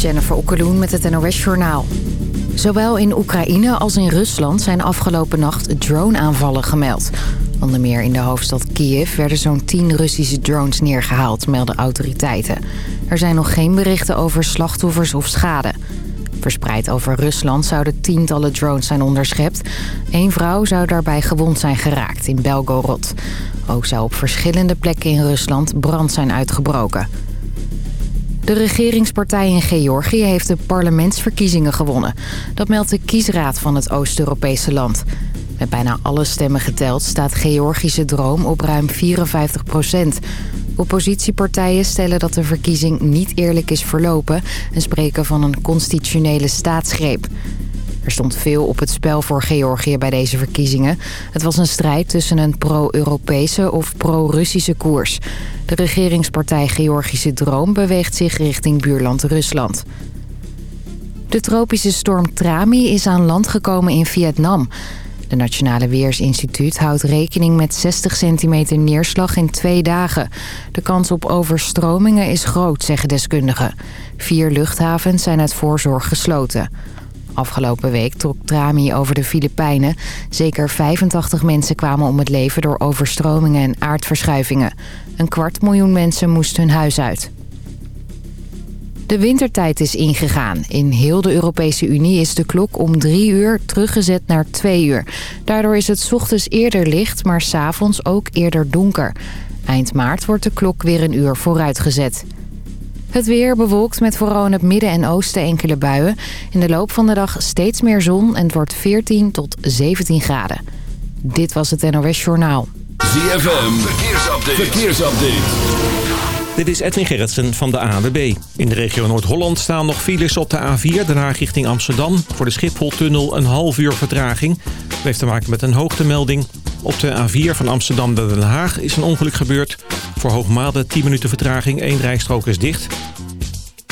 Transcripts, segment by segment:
Jennifer Okkeloen met het NOS Journaal. Zowel in Oekraïne als in Rusland zijn afgelopen nacht drone-aanvallen gemeld. Onder meer in de hoofdstad Kiev werden zo'n 10 Russische drones neergehaald, melden autoriteiten. Er zijn nog geen berichten over slachtoffers of schade. Verspreid over Rusland zouden tientallen drones zijn onderschept. Eén vrouw zou daarbij gewond zijn geraakt in Belgorod. Ook zou op verschillende plekken in Rusland brand zijn uitgebroken. De regeringspartij in Georgië heeft de parlementsverkiezingen gewonnen. Dat meldt de kiesraad van het Oost-Europese land. Met bijna alle stemmen geteld staat Georgische droom op ruim 54 procent. Oppositiepartijen stellen dat de verkiezing niet eerlijk is verlopen... en spreken van een constitutionele staatsgreep. Er stond veel op het spel voor Georgië bij deze verkiezingen. Het was een strijd tussen een pro-Europese of pro-Russische koers. De regeringspartij Georgische Droom beweegt zich richting buurland Rusland. De tropische storm Trami is aan land gekomen in Vietnam. De Nationale Weersinstituut houdt rekening met 60 centimeter neerslag in twee dagen. De kans op overstromingen is groot, zeggen deskundigen. Vier luchthavens zijn uit voorzorg gesloten. Afgelopen week trok Trami over de Filipijnen. Zeker 85 mensen kwamen om het leven door overstromingen en aardverschuivingen. Een kwart miljoen mensen moesten hun huis uit. De wintertijd is ingegaan. In heel de Europese Unie is de klok om drie uur teruggezet naar twee uur. Daardoor is het ochtends eerder licht, maar s'avonds ook eerder donker. Eind maart wordt de klok weer een uur vooruitgezet. Het weer bewolkt met vooral in het midden en oosten enkele buien. In de loop van de dag steeds meer zon en het wordt 14 tot 17 graden. Dit was het NOS Journaal. ZFM, verkeersupdate. verkeersupdate. Dit is Edwin Gerritsen van de ANWB. In de regio Noord-Holland staan nog files op de A4, Den Haag richting Amsterdam. Voor de Schipholtunnel een half uur vertraging. Dat heeft te maken met een hoogtemelding. Op de A4 van Amsterdam naar Den Haag is een ongeluk gebeurd. Voor Hoogmade 10 minuten vertraging, één rijstrook is dicht.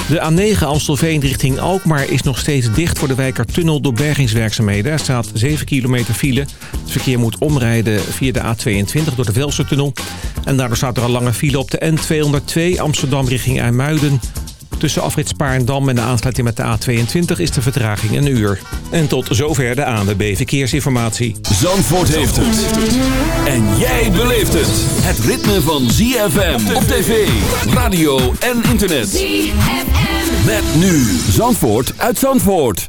De A9 Amstelveen richting Alkmaar is nog steeds dicht voor de Wijkertunnel door bergingswerkzaamheden. Er staat 7 kilometer file. Het verkeer moet omrijden via de A22 door de Velsertunnel. En daardoor staat er een lange file op de N202 Amsterdam richting IJmuiden. Tussen afrit Spaarndam en de aansluiting met de A22 is de vertraging een uur. En tot zover de ANWB Verkeersinformatie. Zandvoort heeft het. En jij beleeft het. Het ritme van ZFM op tv, radio en internet. ZFM. Met nu Zandvoort uit Zandvoort.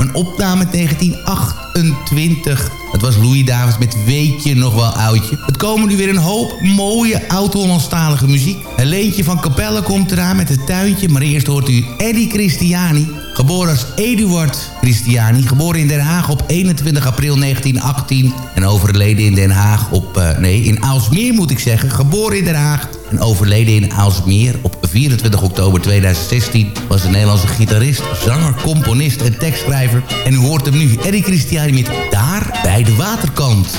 Een opname uit 1928. Het was Louis Davids met Weet je nog wel oudje. Het komen nu weer een hoop mooie oud-Hollandstalige muziek. Een leentje van Capelle komt eraan met het tuintje. Maar eerst hoort u Eddie Christiani. Geboren als Eduard Christiani. Geboren in Den Haag op 21 april 1918. En overleden in Den Haag op... Uh, nee, in Aalsmeer moet ik zeggen. Geboren in Den Haag en overleden in Aalsmeer op 24 oktober 2016... was de Nederlandse gitarist, zanger, componist en tekstschrijver. En u hoort hem nu, Eddie Christiani met Daar bij de waterkant.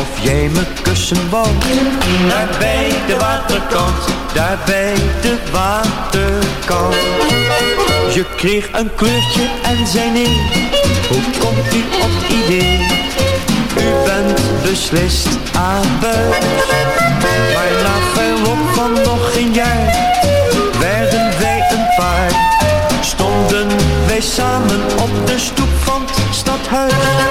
of jij me kussen wou. Daar bij de waterkant, daar bij de waterkant. Je kreeg een kleurtje en zei nee, hoe komt u op idee? U bent beslist abuis. Maar na verloop van nog geen jaar, werden wij een paar. Stonden wij samen op de stoep van het stadhuis.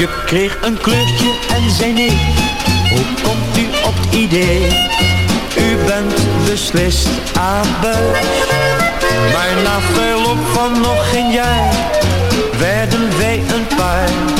Je kreeg een kleurtje en zei nee. Hoe komt u op het idee? U bent beslist abuis. Maar na verloop van nog geen jaar werden wij een paar.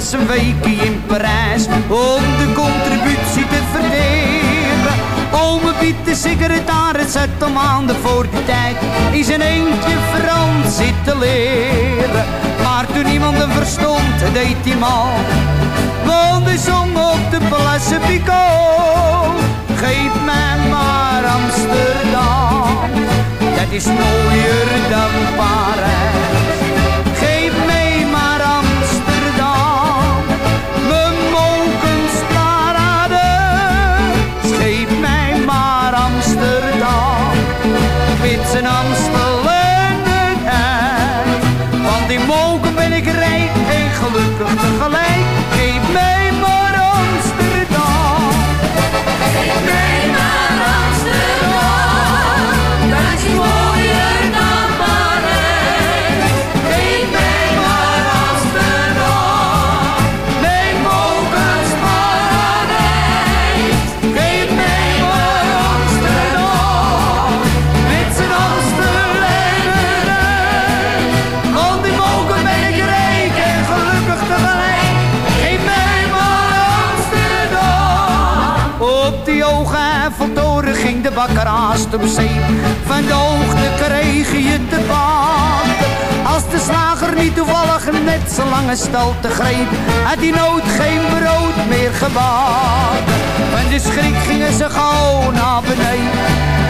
Was een weekje in Parijs om de contributie te verdelen. Ome Piet, de secretaris, zat al maanden voor die tijd in zijn eentje Frans zitten leren. Maar toen iemand hem verstond, deed hij mal. Want hij zong op de Place Picot. Geef mij maar Amsterdam, dat is mooier dan Parijs. Geef mij zijn Amstel en het ijs. Want in Moken ben ik rijk en gelukkig tegelijk. Geef mij maar Amsterdam. De bakker haast op zeep. Van de hoogte kreeg je te baten. Als de slager niet toevallig net zo lange te greep, had die nood geen brood meer gebakken. Van de schrik gingen ze gauw naar beneden.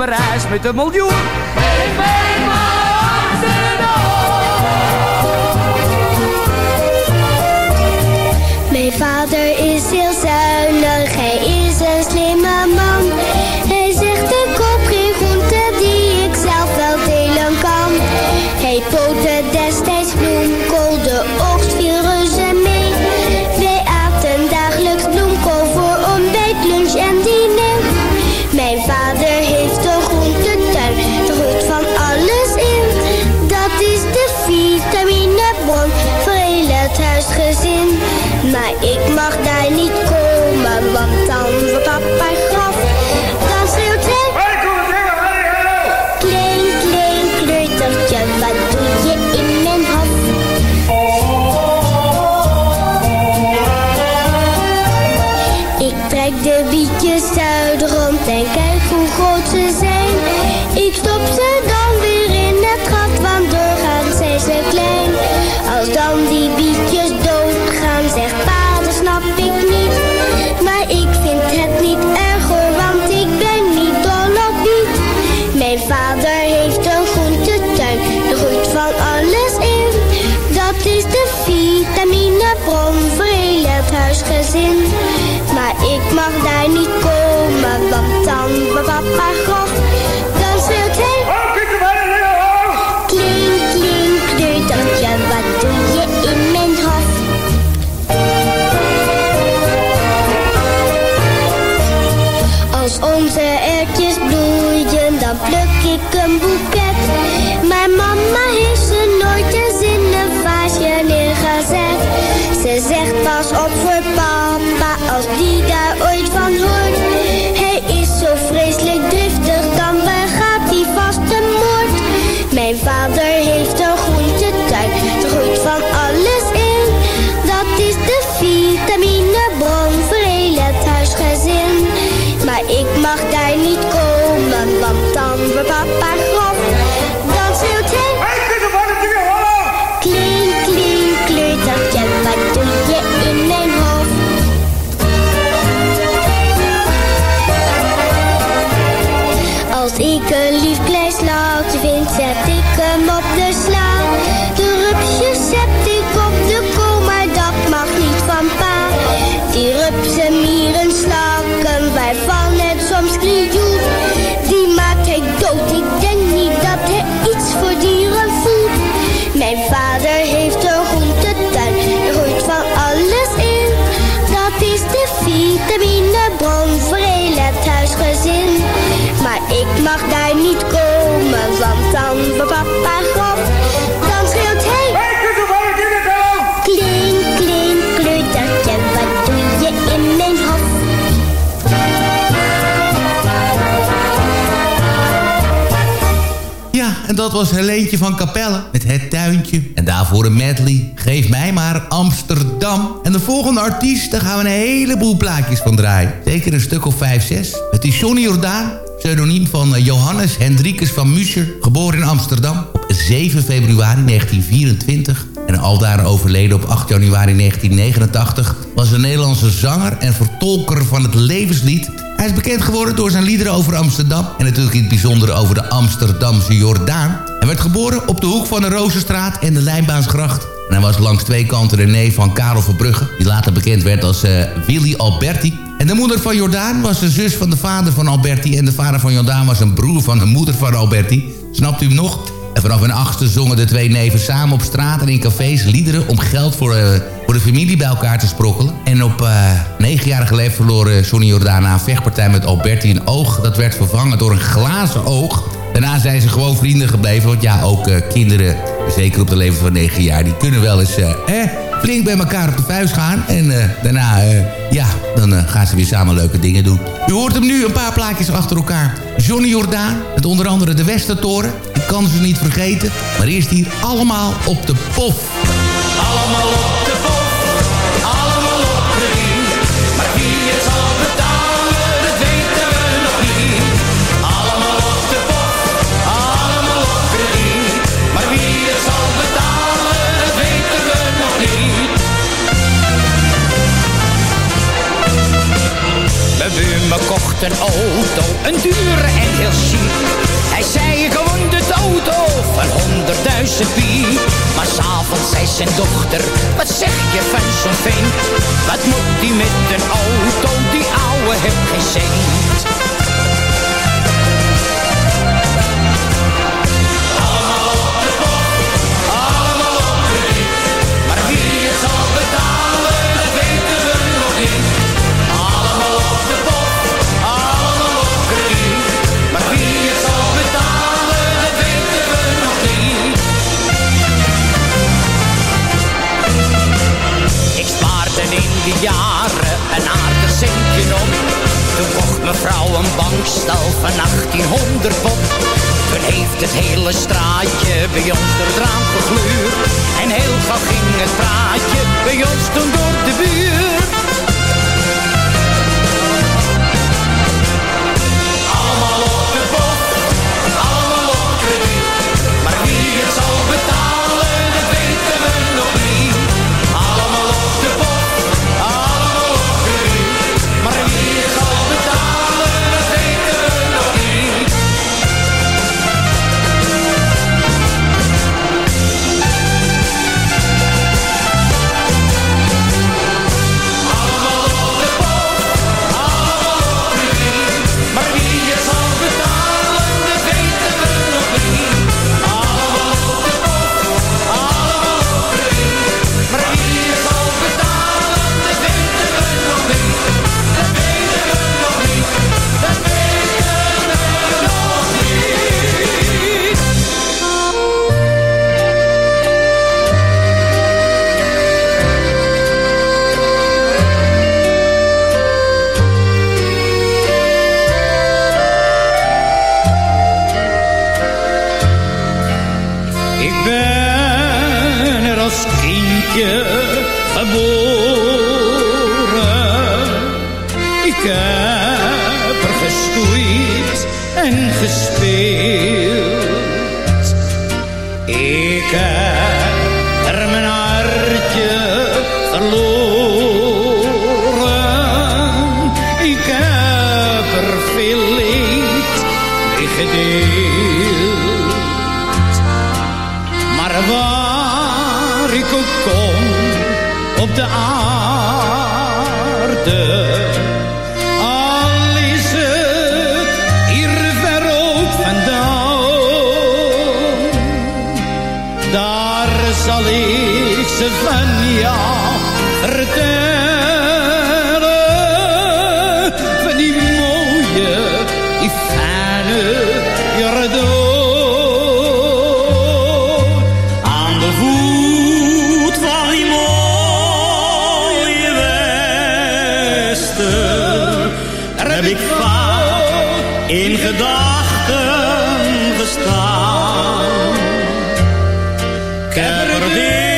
Parijs met een miljoen. Mij maar Mijn vader is heel zuinig, dat was Helentje van Capelle met Het Tuintje. En daarvoor een medley. Geef mij maar Amsterdam. En de volgende artiest, daar gaan we een heleboel plaatjes van draaien. Zeker een stuk of vijf, zes. Het is Johnny Jordaan. Pseudoniem van eh, Johannes Hendrikus van Muscher. Geboren in Amsterdam op 7 februari 1924. En aldaar overleden op 8 januari 1989... was een Nederlandse zanger en vertolker van het levenslied... Hij is bekend geworden door zijn liederen over Amsterdam... en natuurlijk in het bijzonder over de Amsterdamse Jordaan. Hij werd geboren op de hoek van de Rozenstraat en de Lijnbaansgracht. En hij was langs twee kanten de neef van Karel Verbrugge... die later bekend werd als eh, Willy Alberti. En de moeder van Jordaan was de zus van de vader van Alberti... en de vader van Jordaan was een broer van de moeder van Alberti. Snapt u hem nog? En vanaf hun achtste zongen de twee neven samen op straat en in cafés liederen... om geld voor, eh, voor de familie bij elkaar te sprokkelen. En op eh, negenjarige leeftijd verloor eh, Sonny Jordaan na een vechtpartij met Alberti een oog. Dat werd vervangen door een glazen oog. Daarna zijn ze gewoon vrienden gebleven. Want ja, ook kinderen, zeker op de leeftijd van negen jaar... die kunnen wel eens eh, flink bij elkaar op de vuist gaan. En eh, daarna, eh, ja, dan eh, gaan ze weer samen leuke dingen doen. U hoort hem nu een paar plaatjes achter elkaar. Johnny Jordaan, met onder andere de Westertoren. Ik kan ze niet vergeten. Maar eerst hier allemaal op de pof. Allemaal op een auto, een dure en heel chic. Hij zei gewoon de auto van honderdduizend piek. Maar s'avonds zei zijn dochter, wat zeg je van zo'n vent? Wat moet die met een auto, die ouwe heeft geen cent. Toen mevrouw een bankstal van 1800 pop. Toen heeft het hele straatje bij ons door het raam gegluurd. En heel gauw ging het praatje bij ons door de buurt. melodie.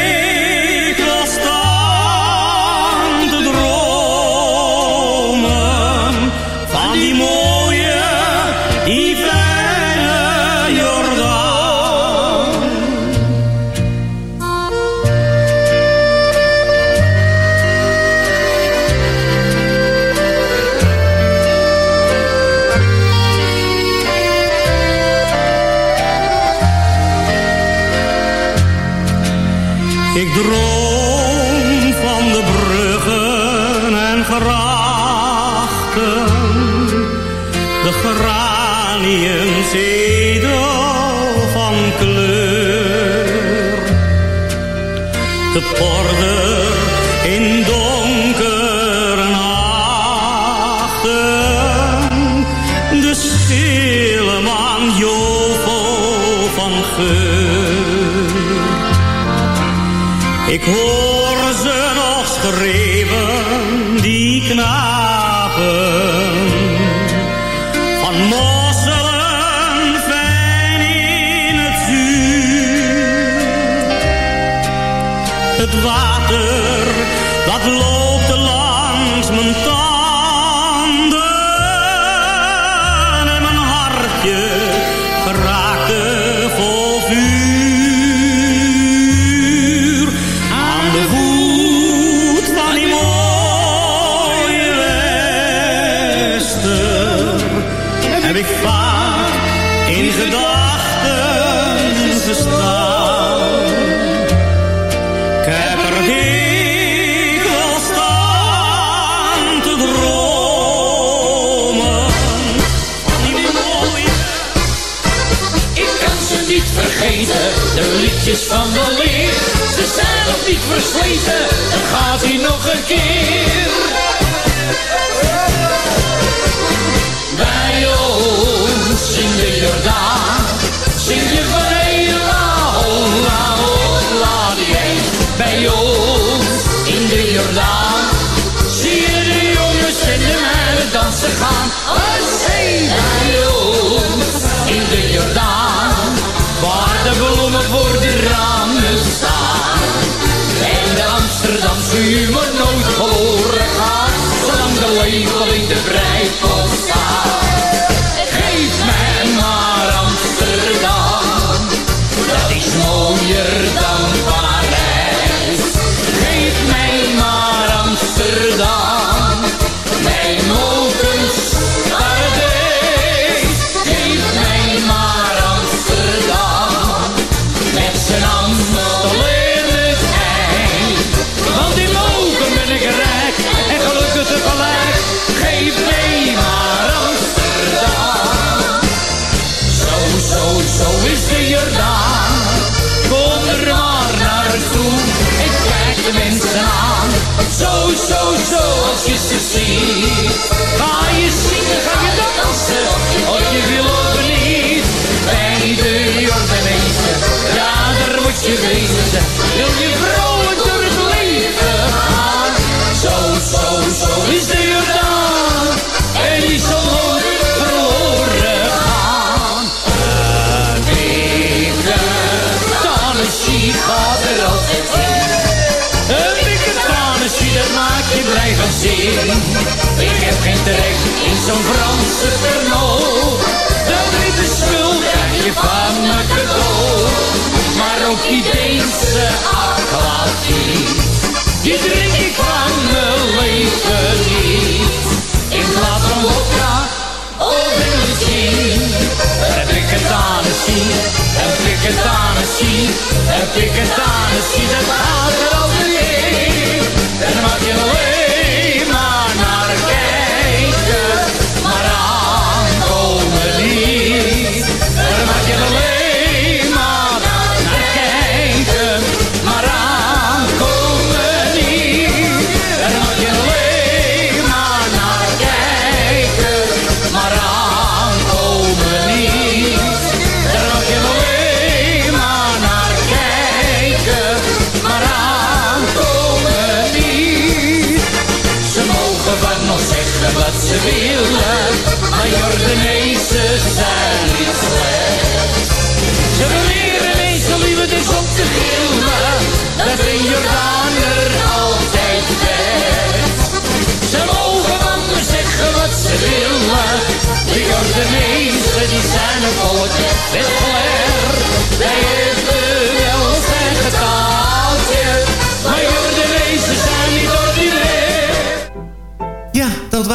beentjes van de leer. Ze zijn nog niet versleten, dan gaat hij nog een keer. Humor nooit verloren gaat, zolang de label in de breipot staat. Zin. Ik heb geen trek in zo'n Franse Pernod. Dat witte spul krijg je van me cadeau. Maar ook die Deense aquavit, die drink ik van mijn leven niet. In plaats van vodka of whisky, heb ik het aan het zien, heb ik het aan het zien, heb ik het aan het zien, dat gaat maar Jordanezen zijn niet slecht. Ze beweren meestal liever dus om te gillen, dat een Jordaner altijd best. Ze mogen van me zeggen wat ze willen, de Jordanezen die zijn een volk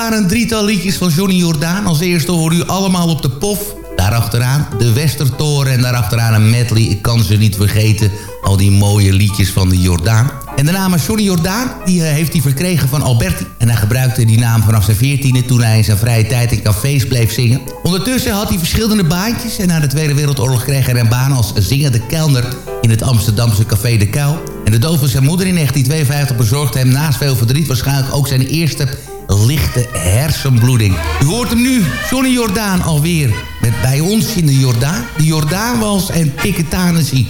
waren een drietal liedjes van Johnny Jordaan. Als eerste hoor u allemaal op de pof. Daarachteraan de Westertoren en daarachteraan een medley. Ik kan ze niet vergeten, al die mooie liedjes van de Jordaan. En de naam Johnny Jordaan die, eh, heeft hij verkregen van Alberti. En hij gebruikte die naam vanaf zijn veertiende... toen hij in zijn vrije tijd in cafés bleef zingen. Ondertussen had hij verschillende baantjes... en na de Tweede Wereldoorlog kreeg hij een baan als zingende kelner... in het Amsterdamse Café De Kuil. En de dood van zijn moeder in 1952 bezorgde hem naast veel verdriet... waarschijnlijk ook zijn eerste lichte hersenbloeding. U hoort hem nu, Johnny Jordaan alweer. Met bij ons in de Jordaan, de Jordaanwals en Piketanessie.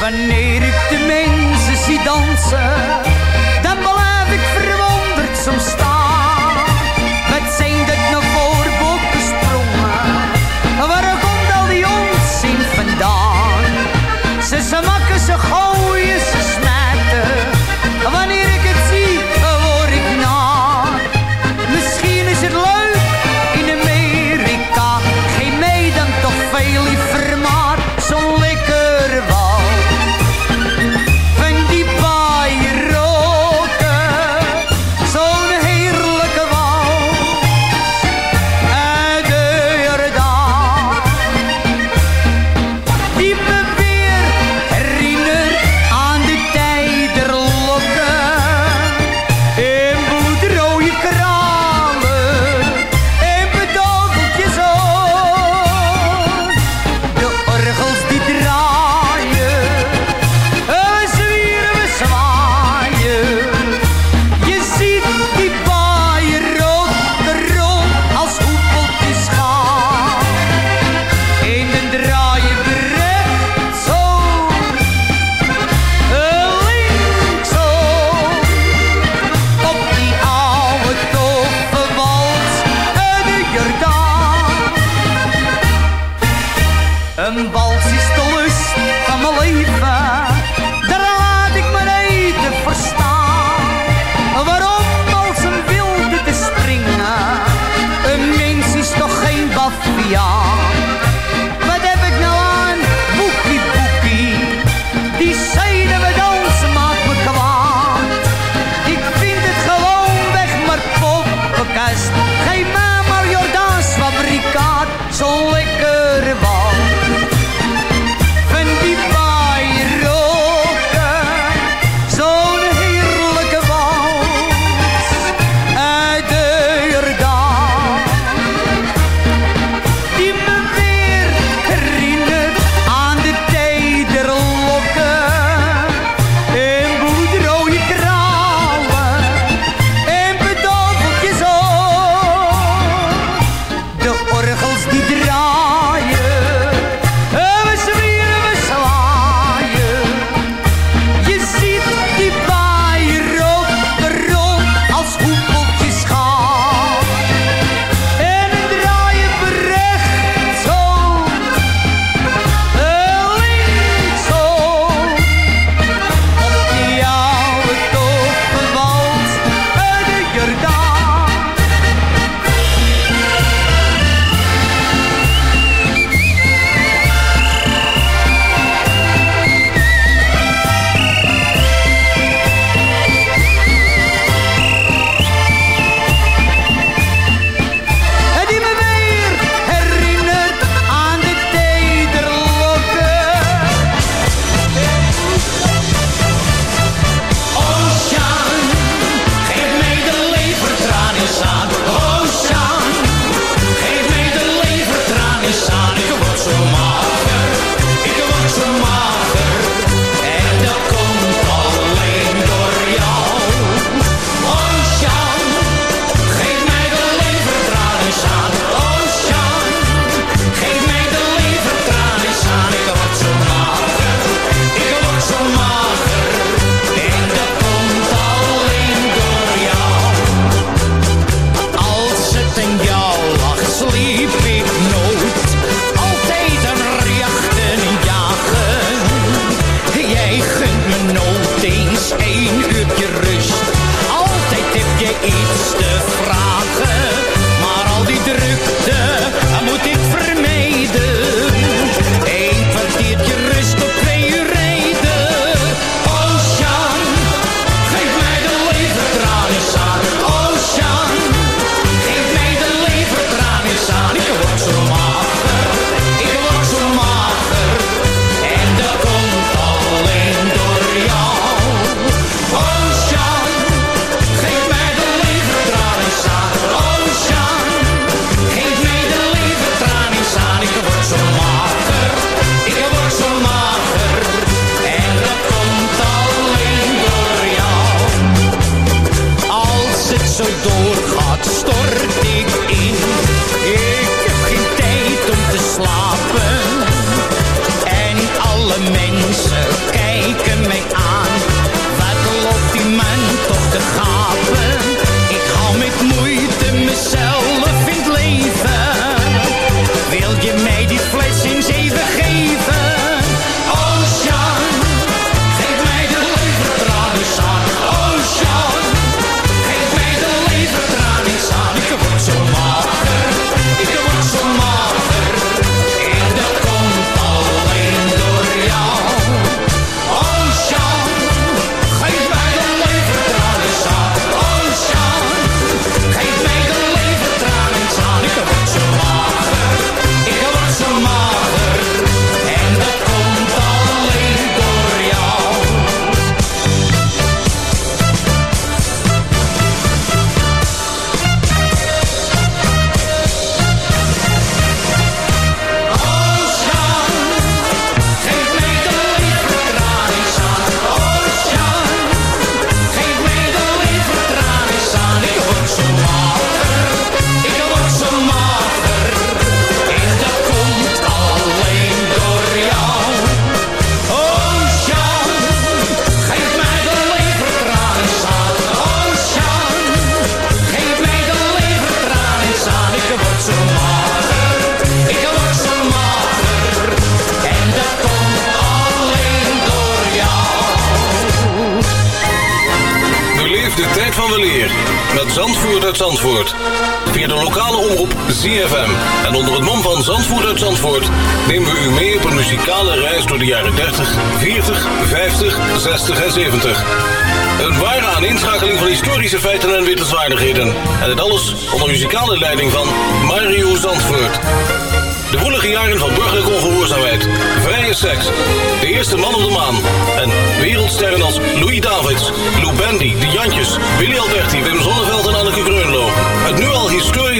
Wanneer ik de mensen zie dansen, dan blijf ik verwonderd soms staan.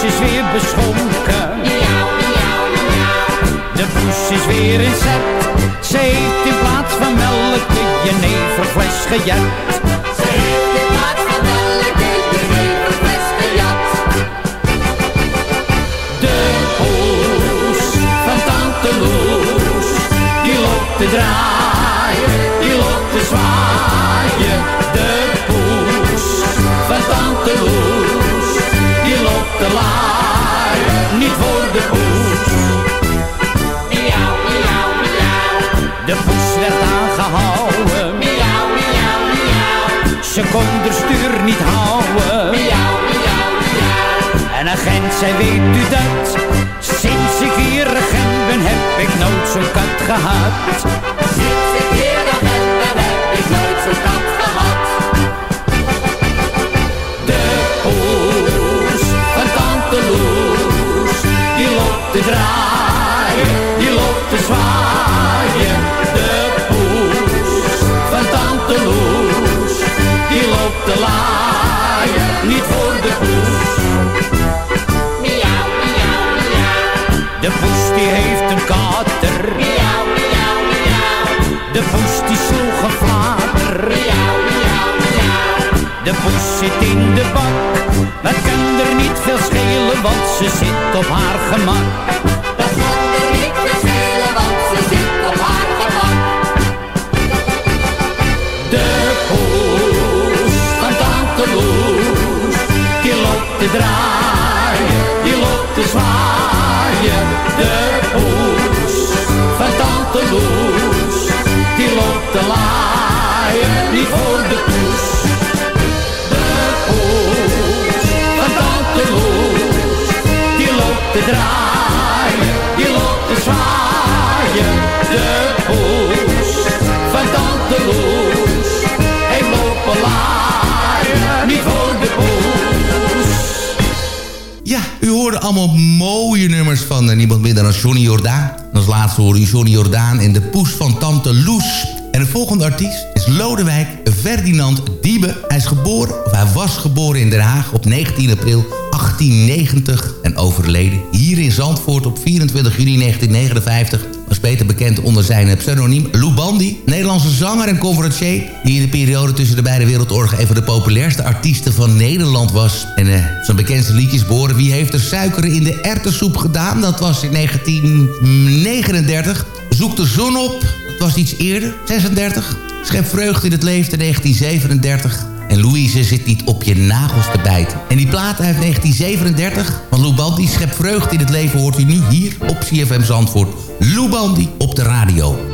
Poes is weer beschonken. De poes is weer in zet. Ze heeft in plaats van melk de jeneverfles gejet. Kon de stuur niet houden. Miauw, miauw, miauw. En agent zei, weet u dat? Sinds ik hier agent ben, heb ik nooit zo'n kat gehad. Sinds ik hier agent ben, heb ik nooit zo'n kat gehad. De poes van tante Loes, die loopt te draaien, de poes. Miauw, miauw, miauw. De poes die heeft een kater. Miauw, miauw, miauw. De poes die sloeg een flater. Miauw, miauw, miauw. De poes zit in de bak. Het kan er niet veel schelen, want ze zit op haar gemak. Te draaien, die loopt te zwaaien. De poes van tante Loes, die loopt te laaien, niet voor de poes. De poes van tante Loes, die loopt te draaien, die loopt te zwaaien. De poes van tante Loes, allemaal mooie nummers van eh, niemand minder dan Johnny Jordaan. En als laatste hoorde u Johnny Jordaan in de poes van Tante Loes. En de volgende artiest is Lodewijk Ferdinand Diebe. Hij is geboren, of hij was geboren in Den Haag op 19 april 1890 en overleden hier in Zandvoort op 24 juni 1959 was beter bekend onder zijn pseudoniem Lou Bandy. Nederlandse zanger en conferencier die in de periode tussen de beide wereldoorlogen een van de populairste artiesten van Nederland was. En eh, zijn bekendste liedjes behoren Wie heeft er suiker in de ertessoep gedaan? Dat was in 1939. Zoek de zon op, dat was iets eerder, 36. Schep vreugde in het leven in 1937. En Louise zit niet op je nagels te bijten. En die plaat uit 1937 van Lou Bandy, Schep vreugde in het leven, hoort u nu hier op CFM Zandvoort. Lou op de radio.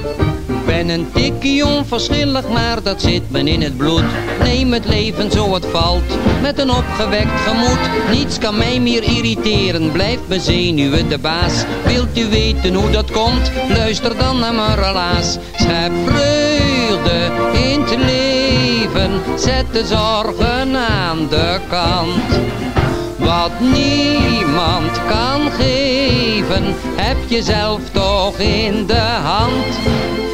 Ben een tikkie onverschillig, maar dat zit me in het bloed. Neem het leven zo het valt, met een opgewekt gemoed. Niets kan mij meer irriteren, blijf me zenuwen de baas. Wilt u weten hoe dat komt? Luister dan naar mijn relaas. Schep vreugde in het leven, zet de zorgen aan de kant. Wat niemand kan geven, heb je zelf toch in de hand.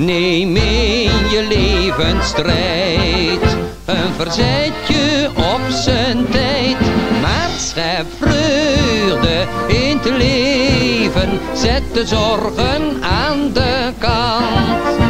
Neem in je leven strijd, een verzetje op zijn tijd. Maar vreugde in het leven, zet de zorgen aan de kant.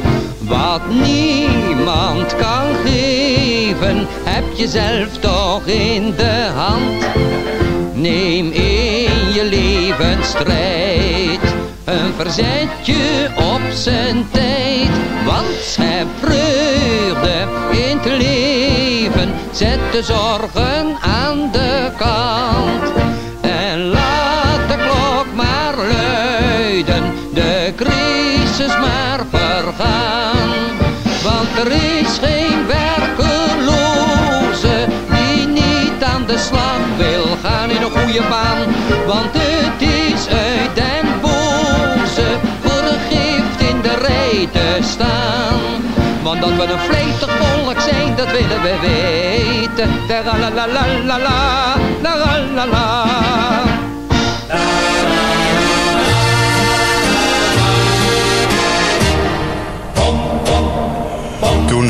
Wat niemand kan geven, heb je zelf toch in de hand. Neem in je leven strijd, een verzetje op zijn tijd. Want schep vreugde in het leven, zet de zorgen aan de kant. Er is geen werkeloze die niet aan de slag wil gaan in een goede baan. Want het is uit den boze voor een gift in de rij te staan. Want dat we een vletig volk zijn, dat willen we weten. La la la la la, la la la la.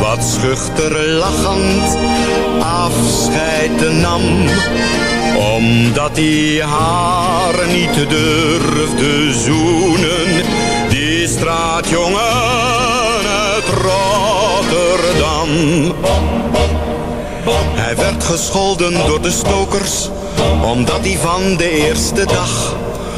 wat schuchter lachend afscheid nam. Omdat hij haar niet durfde zoenen, die straatjongen uit Rotterdam. Hij werd gescholden door de stokers, omdat hij van de eerste dag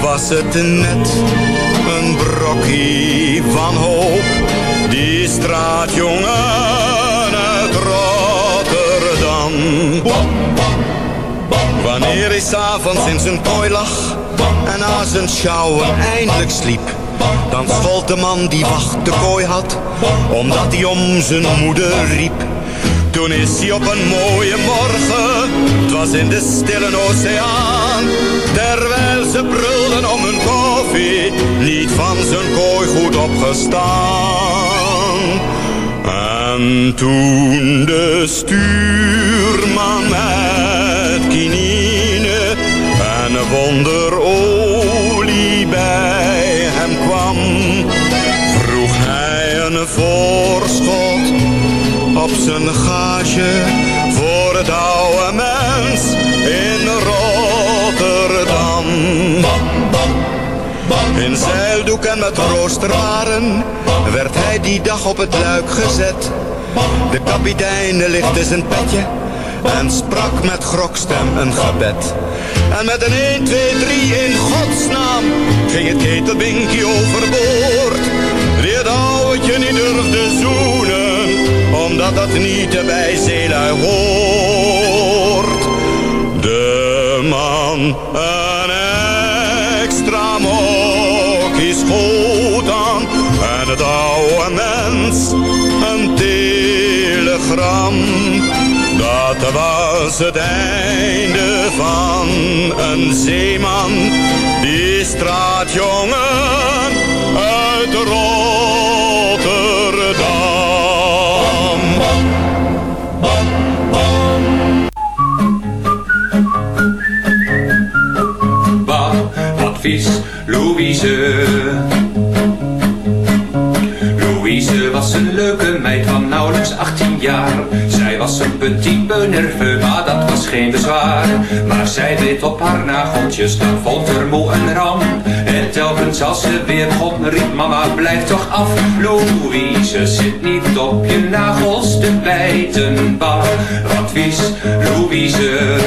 was het net een brokje van hoop. Die straatjongen uit Rotterdam. Wanneer hij s'avonds in zijn kooi lag en na zijn sjouwen eindelijk sliep, dan schold de man die wacht de kooi had, omdat hij om zijn moeder riep. Toen is hij op een mooie morgen, het was in de stille oceaan. Terwijl ze brulden om hun koffie, niet van zijn kooi goed opgestaan. En toen de stuurman met kinine en wonderolie bij hem kwam, vroeg hij een voorschot op zijn gage voor het oude mens in Rotterdam. In zeildoek en met roosterwaren werd hij die dag op het luik gezet. De kapitein lichtte zijn petje en sprak met grokstem een gebed. En met een 1, 2, 3 in godsnaam ging het ketelbinkie overboord. Die het oude vrouwtje niet durfde zoenen, omdat dat niet bij zeelui hoort. De man een extra mokkie schoot aan en het oude mens een telegram. Dat was het einde van een zeeman, die straatjongen uit Rotterdam. Louise. Louise was een leuke meid van nauwelijks 18 jaar. Zij was een petit peu nerveux, maar dat was geen bezwaar. Maar zij deed op haar nageltjes, dat vond er moe een ramp. En telkens als ze weer begon, riep mama, blijf toch af. Louise, zit niet op je nagels te bijten. Bah, wat vies, Louise.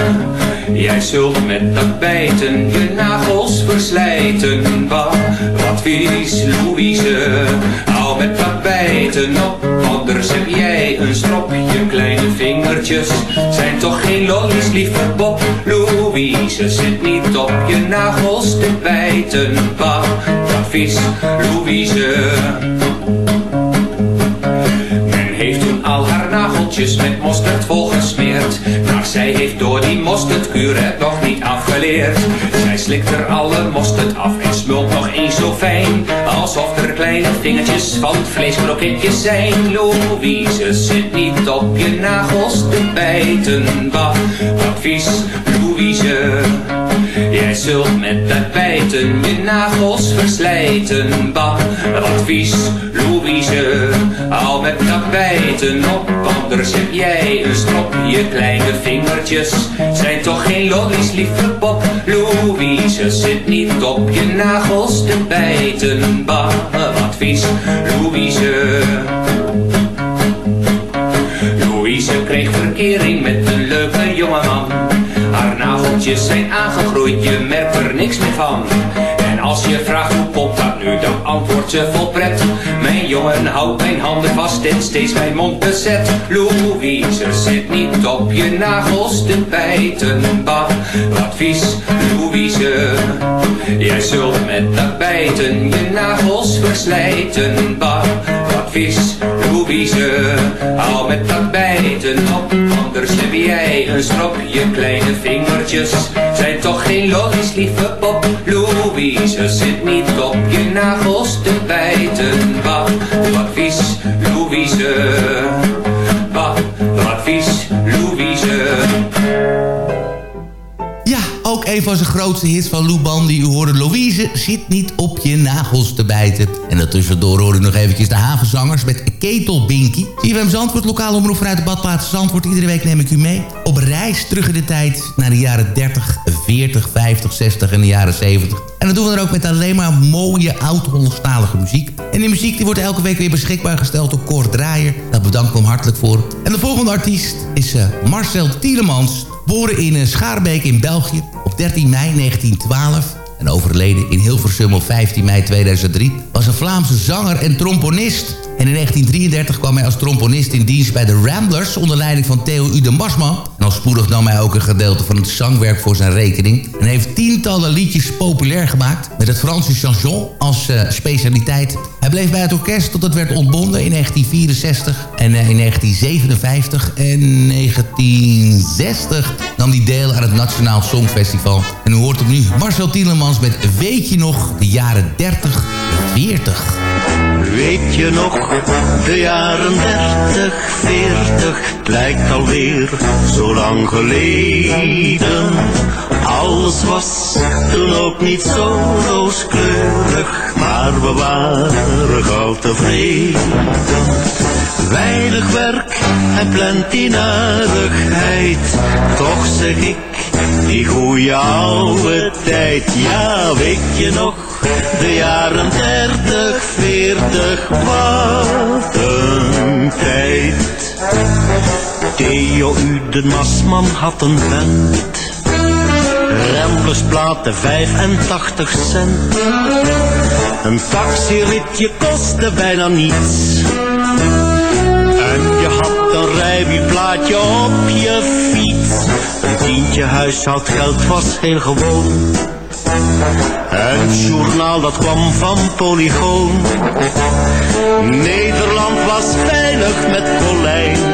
Jij zult met dat bijten je nagels verslijten. Bah, wat vies, Louise. Hou met dat bijten op, anders heb jij een strop. Je kleine vingertjes zijn toch geen lollies, lieve Bob. Louise zit niet op je nagels te bijten. Bah, wat vies, Louise. Met mosterd volgesmeerd. Maar zij heeft door die mosterdkuur het nog niet afgeleerd. Zij slikt er alle mosterd af en smult nog eens zo fijn. Alsof er kleine vingertjes van vleeskroketjes zijn. Louise zit niet op je nagels te bijten. Bah, wat vies, Louise. Jij zult met dat bijten je nagels verslijten. Bah, wat vies, Louise. Hou met dat bijten op, anders heb jij een strop. Je kleine vingertjes zijn toch geen lollies, lieve pop. Louise zit niet op je nagels te bijten. Bah, wat vies, Louise. Louise kreeg verkering met. Nageltjes zijn aangegroeid, je merkt er niks meer van. En als je vraagt hoe komt dat nu, dan antwoordt ze vol pret. Mijn jongen houdt mijn handen vast en steeds mijn mond bezet. Louise zit niet op je nagels te bijten. Bah, wat vies, Louise. Jij zult met dat bijten je nagels verslijten. Bah, wat vies, Louise. Hou met dat bijten op, heb jij een strop. Je kleine vingertjes zijn toch geen lollies, lieve pop. Louise zit niet op je nagels te bijten. Een van zijn grootste hits van Lou Bandy. U hoorde Louise, zit niet op je nagels te bijten. En daartussendoor hoorde u nog eventjes de havenzangers met Ketelbinky. CFM Zandvoort, lokaal omroep vanuit de badplaats Zandvoort. Iedere week neem ik u mee op reis terug in de tijd... naar de jaren 30, 40, 50, 60 en de jaren 70. En dat doen we dan ook met alleen maar mooie oud-Hollandstalige muziek. En die muziek die wordt elke week weer beschikbaar gesteld door Kort Draaier. Daar bedank ik hem hartelijk voor. En de volgende artiest is eh, Marcel Tielemans. Geboren in eh, Schaarbeek in België op 13 mei 1912 en overleden in Hilversum op 15 mei 2003... was een Vlaamse zanger en tromponist. En in 1933 kwam hij als tromponist in dienst bij de Ramblers... onder leiding van Theo Ude Marsman. En al spoedig nam hij ook een gedeelte van het zangwerk voor zijn rekening... en heeft tientallen liedjes populair gemaakt... met het Franse chanson als uh, specialiteit. Hij bleef bij het orkest tot het werd ontbonden in 1964 en uh, in 1957 en 1960 nam hij deel aan het Nationaal Songfestival. En u hoort hem nu, Marcel Tielemans met Weet je nog, de jaren 30, 40. Weet je nog, de jaren 30, 40, het lijkt alweer zo lang geleden. Alles was toen ook niet zo rooskleurig, maar we waren gauw tevreden. Weinig werk en plenty narigheid, toch zeg ik, die goeie oude tijd. Ja, weet je nog, de jaren 30, 40, wat een tijd. Theo Uden Masman had een vent. Remblesplaten 85 cent. Een taxiritje kostte bijna niets. En je had een rijwielplaatje op je fiets. Een tientje huishoudgeld was heel gewoon. Het journaal dat kwam van Polygoon. Nederland was veilig met Colijn.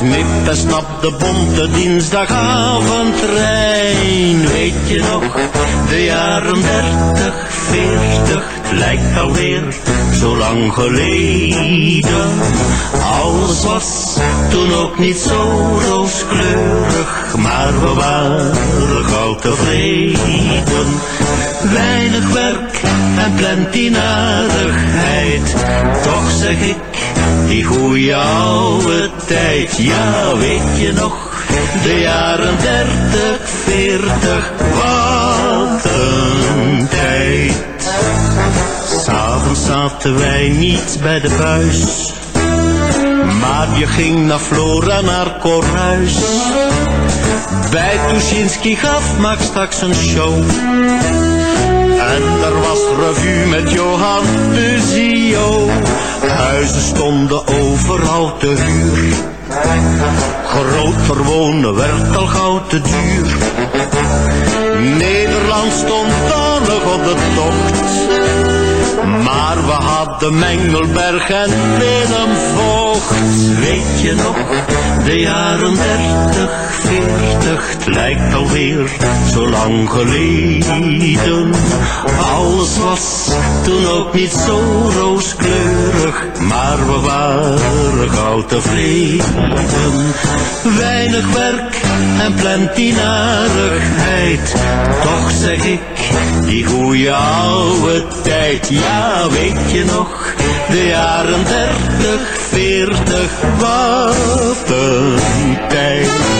Snip en snap de bonte dinsdagavondtrein. Weet je nog, de jaren dertig, veertig, lijkt alweer zo lang geleden. Alles was toen ook niet zo rooskleurig, maar we waren gauw tevreden. Weinig werk en plenty narigheid, toch zeg ik, die goeie oude tijd, ja weet je nog, de jaren dertig, veertig, wat een tijd. S'avonds zaten wij niet bij de buis, maar je ging naar Flora, naar Korhuis. Bij Tuschinski gaf Max straks een show. En er was revue met Johan de Zio. Huizen stonden overal te huur. Groter wonen werd al gauw te duur. Nederland stond dan nog op de tocht. Maar we hadden Mengelberg en Willem Voogd. Weet je nog, de jaren dertig, veertig, het lijkt alweer zo lang geleden. Alles was toen ook niet zo rooskleurig, maar we waren gauw tevreden. Weinig werk en plenty narigheid, toch zeg ik, die goeie oude tijd, ja weet je nog, de jaren dertig, veertig, wat een tijd.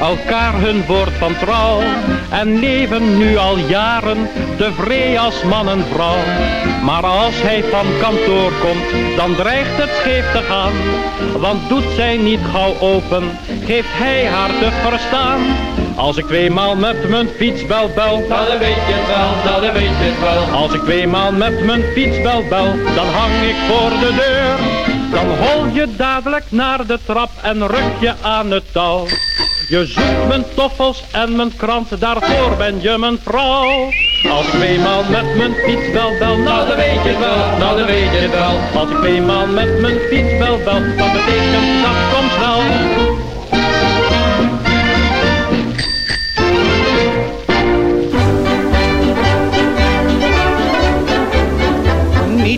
elkaar hun woord van trouw en leven nu al jaren tevreden als man en vrouw. Maar als hij van kantoor komt, dan dreigt het scheef te gaan. Want doet zij niet gauw open, geeft hij haar te verstaan. Als ik tweemaal met mijn fiets bel bel, dan weet je het wel, dan weet je het wel. Als ik tweemaal met mijn fiets bel bel, dan hang ik voor de deur. Dan hol je dadelijk naar de trap en ruk je aan het touw. Je zoekt mijn toffels en mijn krant, daarvoor ben je mijn vrouw. Als ik tweemaal met mijn fiets bel bel, nou dan weet je wel, nou dan weet je wel. Als ik tweemaal met mijn fiets bel bel, dan betekent dat kom snel.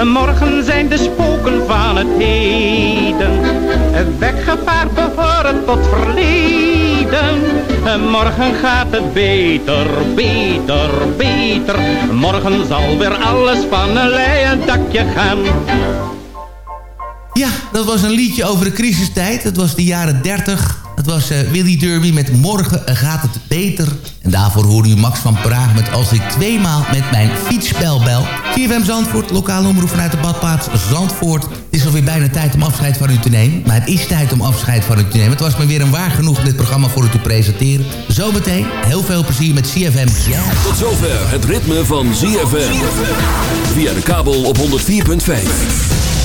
Morgen zijn de spoken van het heden. Weggevaard behoren tot verleden. Morgen gaat het beter, beter, beter. Morgen zal weer alles van een leien dakje gaan. Ja, dat was een liedje over de crisistijd. Het was de jaren 30. Het was uh, Willy Derby met Morgen gaat het beter. En daarvoor hoorde u Max van Praag met Als ik tweemaal met mijn fietsbel bel. CFM Zandvoort, lokale omroep vanuit de badplaats Zandvoort. Het is alweer bijna tijd om afscheid van u te nemen. Maar het is tijd om afscheid van u te nemen. Het was me weer een waar genoeg dit programma voor u te presenteren. Zometeen heel veel plezier met CFM. Tot zover het ritme van ZFM. Via de kabel op 104.5.